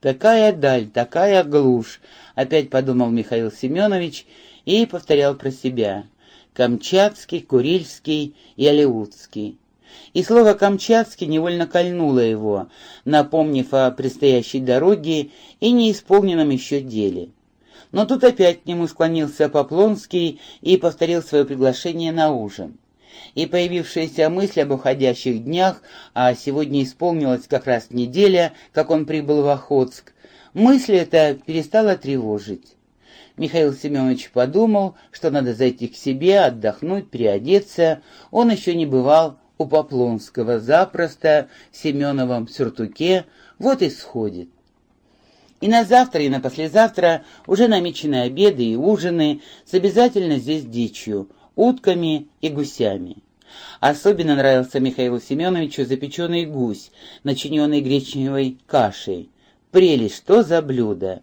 «Такая даль, такая глушь», — опять подумал Михаил Семенович и повторял про себя. «Камчатский, Курильский и Алеутский». И слово «Камчатский» невольно кольнуло его, напомнив о предстоящей дороге и неисполненном еще деле. Но тут опять к нему склонился Поплонский и повторил свое приглашение на ужин. И появившаяся мысль об уходящих днях, а сегодня исполнилась как раз неделя, как он прибыл в Охотск, мысль эта перестала тревожить. Михаил Семенович подумал, что надо зайти к себе, отдохнуть, переодеться. Он еще не бывал у Поплонского запросто, в Семеновом сюртуке, вот и сходит. И на завтра, и на послезавтра уже намечены обеды и ужины с обязательно здесь дичью, утками и гусями. Особенно нравился Михаилу Семеновичу запеченный гусь, начиненный гречневой кашей. Прелесть, что за блюдо!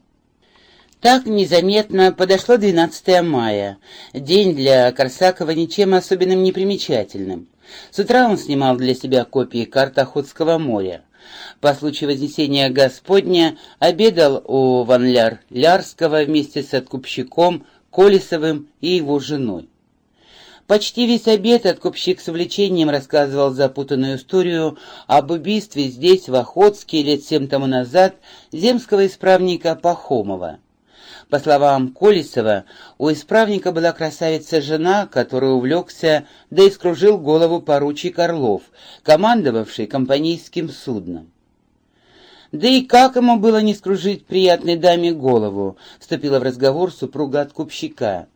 Так незаметно подошло 12 мая, день для Корсакова ничем особенным не примечательным. С утра он снимал для себя копии карт Охотского моря. По случаю Вознесения Господня обедал у Ванляр Лярского вместе с откупщиком Колесовым и его женой. Почти весь обед откупщик с увлечением рассказывал запутанную историю об убийстве здесь, в Охотске, лет семь тому назад, земского исправника Пахомова. По словам Колесова, у исправника была красавица-жена, которой увлекся, да и скружил голову поручик Орлов, командовавший компанейским судном. «Да и как ему было не скружить приятной даме голову?» — вступила в разговор супруга откупщика.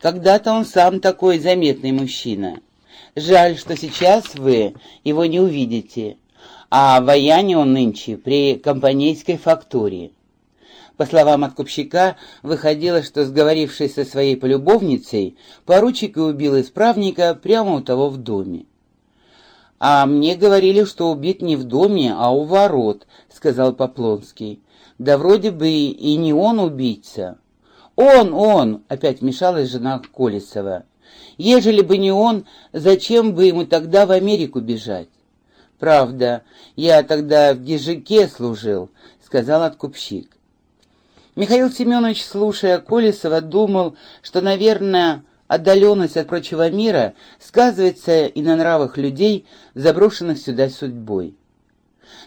«Когда-то он сам такой заметный мужчина. Жаль, что сейчас вы его не увидите. А вояне он нынче при компанейской фактории». По словам откупщика, выходило, что, сговорившись со своей полюбовницей, поручик и убил исправника прямо у того в доме. «А мне говорили, что убит не в доме, а у ворот», — сказал Поплонский. «Да вроде бы и не он убийца». «Он, он!» — опять вмешалась жена Колесова. «Ежели бы не он, зачем бы ему тогда в Америку бежать?» «Правда, я тогда в Гижике служил», — сказал откупщик. Михаил Семенович, слушая Колесова, думал, что, наверное, отдаленность от прочего мира сказывается и на нравах людей, заброшенных сюда судьбой.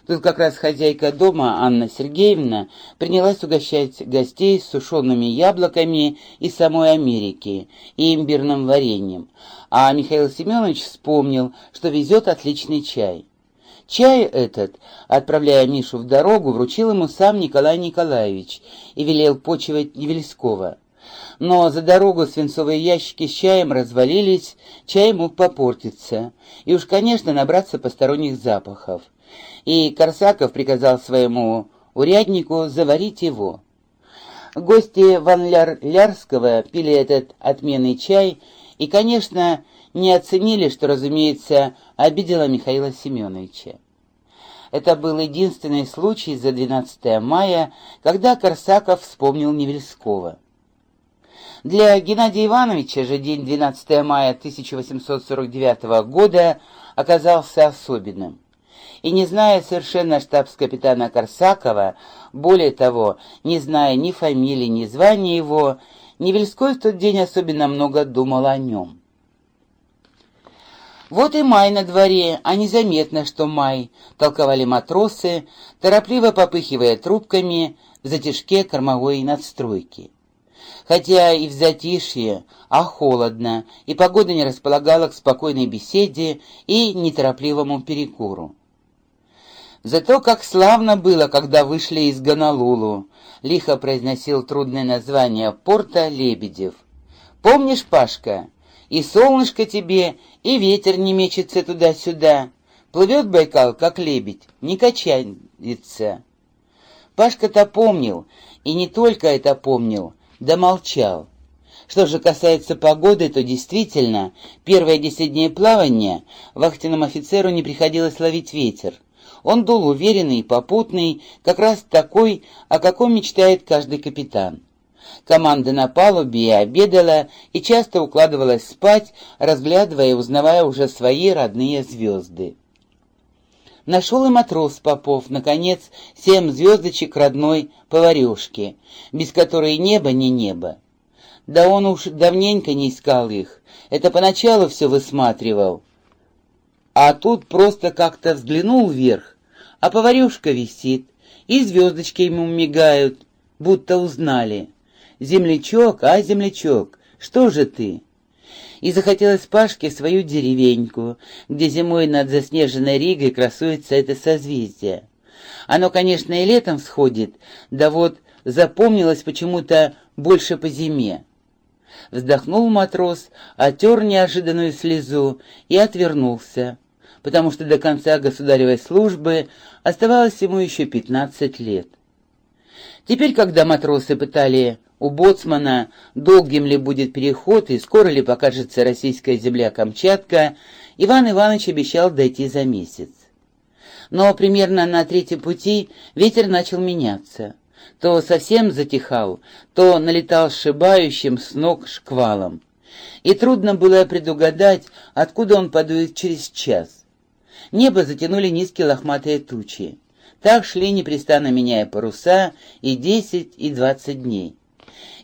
Тут как раз хозяйка дома, Анна Сергеевна, принялась угощать гостей сушеными яблоками из самой Америки и имбирным вареньем, а Михаил Семенович вспомнил, что везет отличный чай. Чай этот, отправляя Мишу в дорогу, вручил ему сам Николай Николаевич и велел почивать Невельского. Но за дорогу свинцовые ящики с чаем развалились, чай мог попортиться, и уж, конечно, набраться посторонних запахов. И Корсаков приказал своему уряднику заварить его. Гости Ван Ляр Лярского пили этот отменный чай и, конечно, не оценили, что, разумеется, обидела Михаила Семеновича. Это был единственный случай за 12 мая, когда Корсаков вспомнил Невельского. Для Геннадия Ивановича же день 12 мая 1849 года оказался особенным. И не зная совершенно штабс-капитана Корсакова, более того, не зная ни фамилии, ни звания его, Невельской в тот день особенно много думал о нем. «Вот и май на дворе, а незаметно, что май», — толковали матросы, торопливо попыхивая трубками в затяжке кормовой надстройки. Хотя и в затишье, а холодно, и погода не располагала к спокойной беседе и неторопливому перекуру. Зато как славно было, когда вышли из Гонолулу, лихо произносил трудное название порта Лебедев. «Помнишь, Пашка?» И солнышко тебе, и ветер не мечется туда-сюда. Плывет Байкал, как лебедь, не качается. Пашка-то помнил, и не только это помнил, да молчал. Что же касается погоды, то действительно, первые десять дней плавания вахтенному офицеру не приходилось ловить ветер. Он дул уверенный и попутный, как раз такой, о каком мечтает каждый капитан. Команда на палубе и обедала, и часто укладывалась спать, разглядывая и узнавая уже свои родные звезды. Нашел и матрос Попов, наконец, семь звездочек родной поварешки, без которой небо не небо. Да он уж давненько не искал их, это поначалу все высматривал. А тут просто как-то взглянул вверх, а поварешка висит, и звездочки ему мигают, будто узнали. «Землячок, а, землячок, что же ты?» И захотелось Пашке свою деревеньку, где зимой над заснеженной Ригой красуется это созвездие. Оно, конечно, и летом всходит, да вот запомнилось почему-то больше по зиме. Вздохнул матрос, отер неожиданную слезу и отвернулся, потому что до конца государевой службы оставалось ему еще пятнадцать лет. Теперь, когда матросы пытали у боцмана, долгим ли будет переход и скоро ли покажется российская земля Камчатка, Иван Иванович обещал дойти за месяц. Но примерно на третьем пути ветер начал меняться. То совсем затихал, то налетал сшибающим с ног шквалом. И трудно было предугадать, откуда он подует через час. Небо затянули низкие лохматые тучи. Так шли непрестанно меняя паруса и десять, и двадцать дней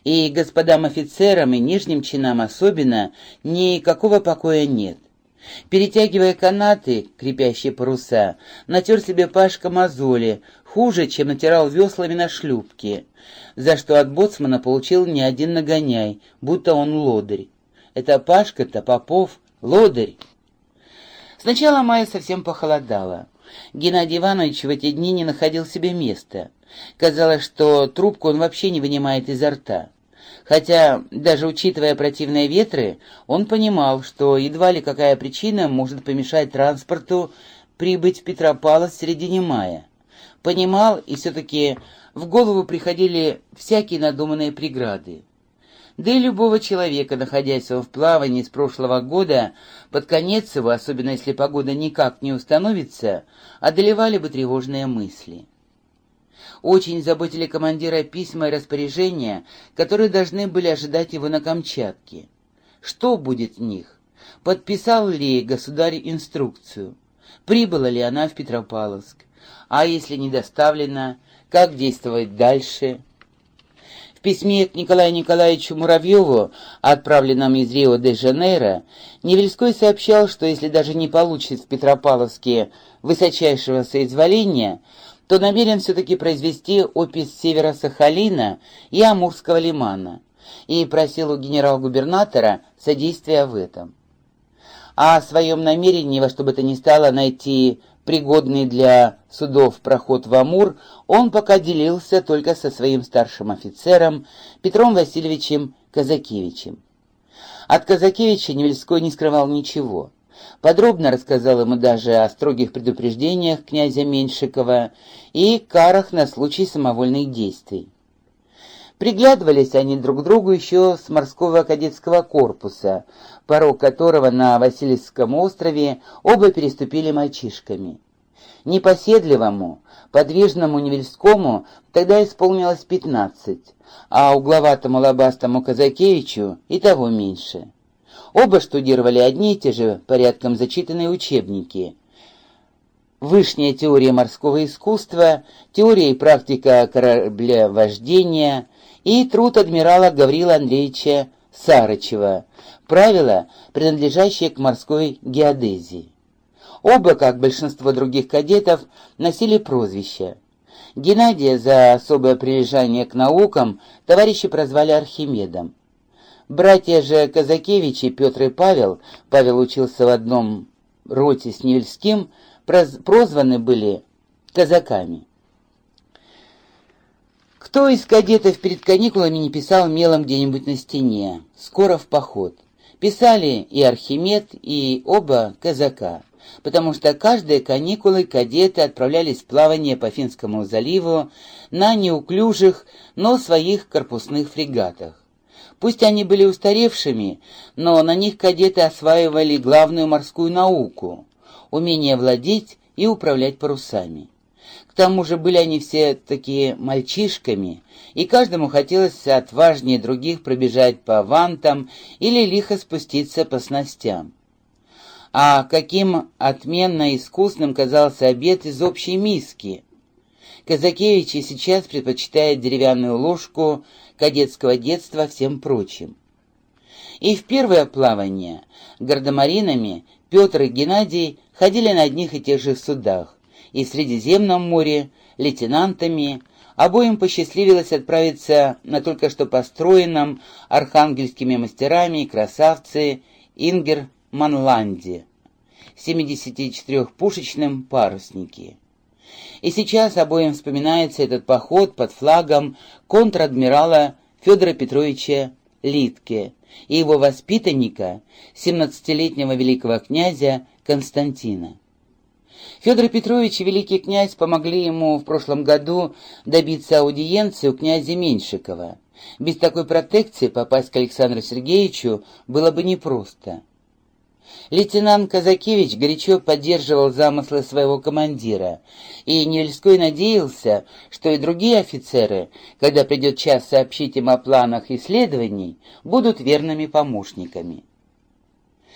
и господам офицерам и нижним чинам особенно никакого покоя нет. Перетягивая канаты, крепящие паруса, натер себе Пашка мозоли, хуже, чем натирал веслами на шлюпке, за что от боцмана получил не один нагоняй, будто он лодырь. Это Пашка-то, Попов, лодырь. Сначала мая совсем похолодало. Геннадий Иванович в эти дни не находил себе места. Казалось, что трубку он вообще не вынимает изо рта. Хотя, даже учитывая противные ветры, он понимал, что едва ли какая причина может помешать транспорту прибыть в Петропавловск в середине мая. Понимал, и все-таки в голову приходили всякие надуманные преграды. Да и любого человека, находясь в плавании с прошлого года, под конец его, особенно если погода никак не установится, одолевали бы тревожные мысли. Очень заботили командира письма и распоряжения, которые должны были ожидать его на Камчатке. Что будет в них? Подписал ли государь инструкцию? Прибыла ли она в Петропавловск? А если не доставлена, как действовать дальше? В письме к Николаю Николаевичу Муравьеву, отправленном из Рио-де-Жанейро, Невельской сообщал, что если даже не получит в Петропавловске высочайшего соизволения, то намерен все-таки произвести опись Севера-Сахалина и Амурского лимана и просил у генерал-губернатора содействия в этом. А о своем намерении во что бы то ни стало найти пригодный для судов проход в Амур, он пока делился только со своим старшим офицером Петром Васильевичем Казакевичем. От Казакевича Невельской не скрывал ничего – Подробно рассказал ему даже о строгих предупреждениях князя Меньшикова и карах на случай самовольных действий. Приглядывались они друг к другу еще с морского кадетского корпуса, порог которого на Васильевском острове оба переступили мальчишками. Непоседливому, подвижному Невельскому тогда исполнилось пятнадцать, а угловатому лобастому Казакевичу и того меньше. Оба штудировали одни и те же порядком зачитанные учебники. Вышняя теория морского искусства, теория и практика кораблевождения и труд адмирала Гаврила Андреевича Сарычева, правила, принадлежащие к морской геодезии. Оба, как большинство других кадетов, носили прозвища. Геннадия за особое прилежание к наукам товарищи прозвали Архимедом. Братья же Казакевичи, Петр и Павел, Павел учился в одном роте с Невельским, прозваны были казаками. Кто из кадетов перед каникулами не писал мелом где-нибудь на стене «Скоро в поход»? Писали и Архимед, и оба казака, потому что каждые каникулы кадеты отправлялись в плавание по Финскому заливу на неуклюжих, но своих корпусных фрегатах. Пусть они были устаревшими, но на них кадеты осваивали главную морскую науку — умение владеть и управлять парусами. К тому же были они все такие мальчишками, и каждому хотелось отважнее других пробежать по вантам или лихо спуститься по снастям. а каким отменно искусным казался обед из общей миски. Казакевич и сейчас предпочитает деревянную ложку кадетского детства всем прочим. И в первое плавание гардемаринами Петр и Геннадий ходили на одних и тех же судах, и в Средиземном море лейтенантами обоим посчастливилось отправиться на только что построенном архангельскими мастерами красавцы Ингер Манланде, 74-пушечном паруснике. И сейчас обоим вспоминается этот поход под флагом контр-адмирала Федора Петровича Литке и его воспитанника, 17-летнего великого князя Константина. Федор Петрович и великий князь помогли ему в прошлом году добиться аудиенции у князя Меньшикова. Без такой протекции попасть к Александру Сергеевичу было бы непросто. Лейтенант Казакевич горячо поддерживал замыслы своего командира, и Нельской надеялся, что и другие офицеры, когда придет час сообщить им о планах исследований, будут верными помощниками.